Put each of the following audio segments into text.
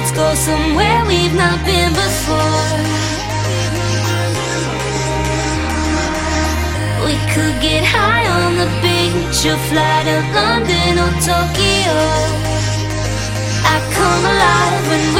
let's go somewhere we've not been before. We could get high on the beach or fly to London or Tokyo. I come alive when we.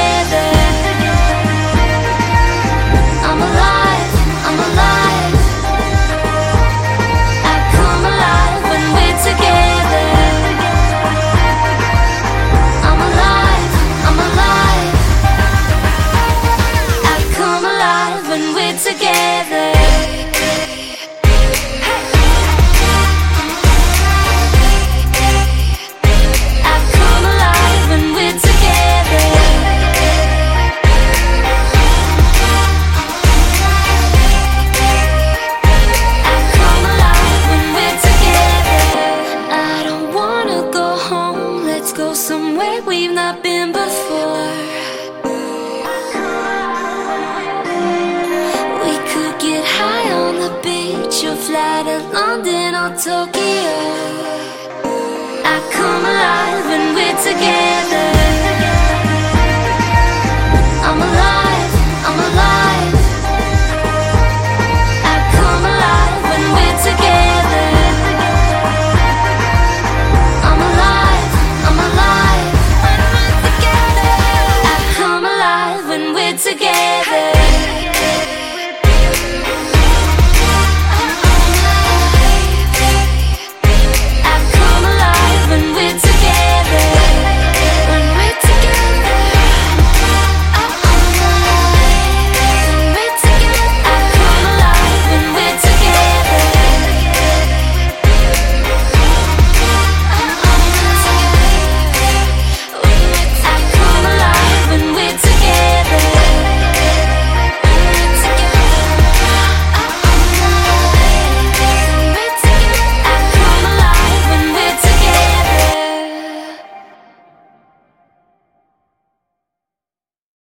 together. London or Tokyo.